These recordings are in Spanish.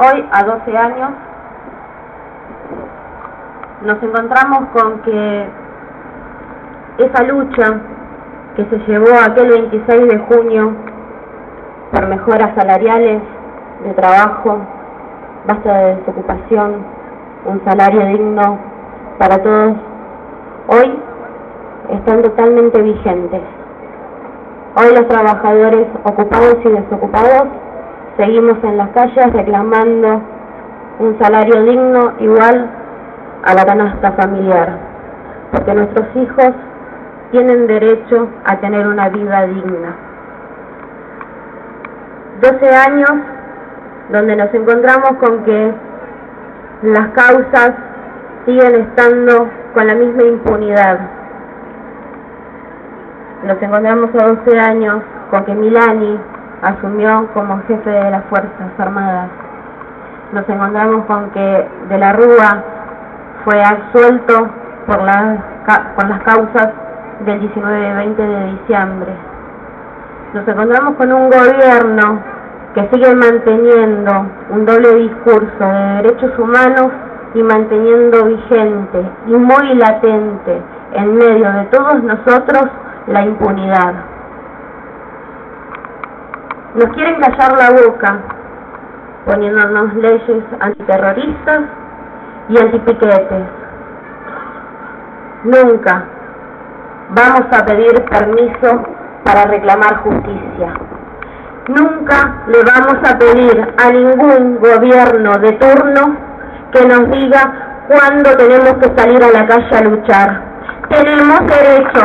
Hoy, a 12 años, nos encontramos con que esa lucha que se llevó aquel 26 de junio por mejoras salariales, de trabajo, basta de desocupación, un salario digno para todos, hoy están totalmente vigentes. Hoy los trabajadores ocupados y desocupados seguimos en las calles reclamando un salario digno igual a la canasta familiar, porque nuestros hijos tienen derecho a tener una vida digna. 12 años donde nos encontramos con que las causas siguen estando con la misma impunidad. Nos encontramos a 12 años con que Milani asumió como jefe de las Fuerzas Armadas. Nos encontramos con que De la Rúa fue absuelto por las, por las causas del 19 y 20 de diciembre. Nos encontramos con un gobierno que sigue manteniendo un doble discurso de derechos humanos y manteniendo vigente y muy latente en medio de todos nosotros la impunidad. Nos quieren callar la boca poniéndonos leyes antiterroristas y antipiquetes. Nunca vamos a pedir permiso para reclamar justicia. Nunca le vamos a pedir a ningún gobierno de turno que nos diga cuándo tenemos que salir a la calle a luchar. Tenemos derecho,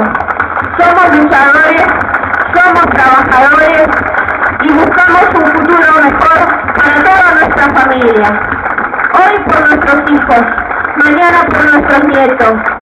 somos luchadores, somos trabajadores y buscamos un futuro mejor para toda nuestra familia. Hoy por nuestros hijos, mañana por nuestros nietos.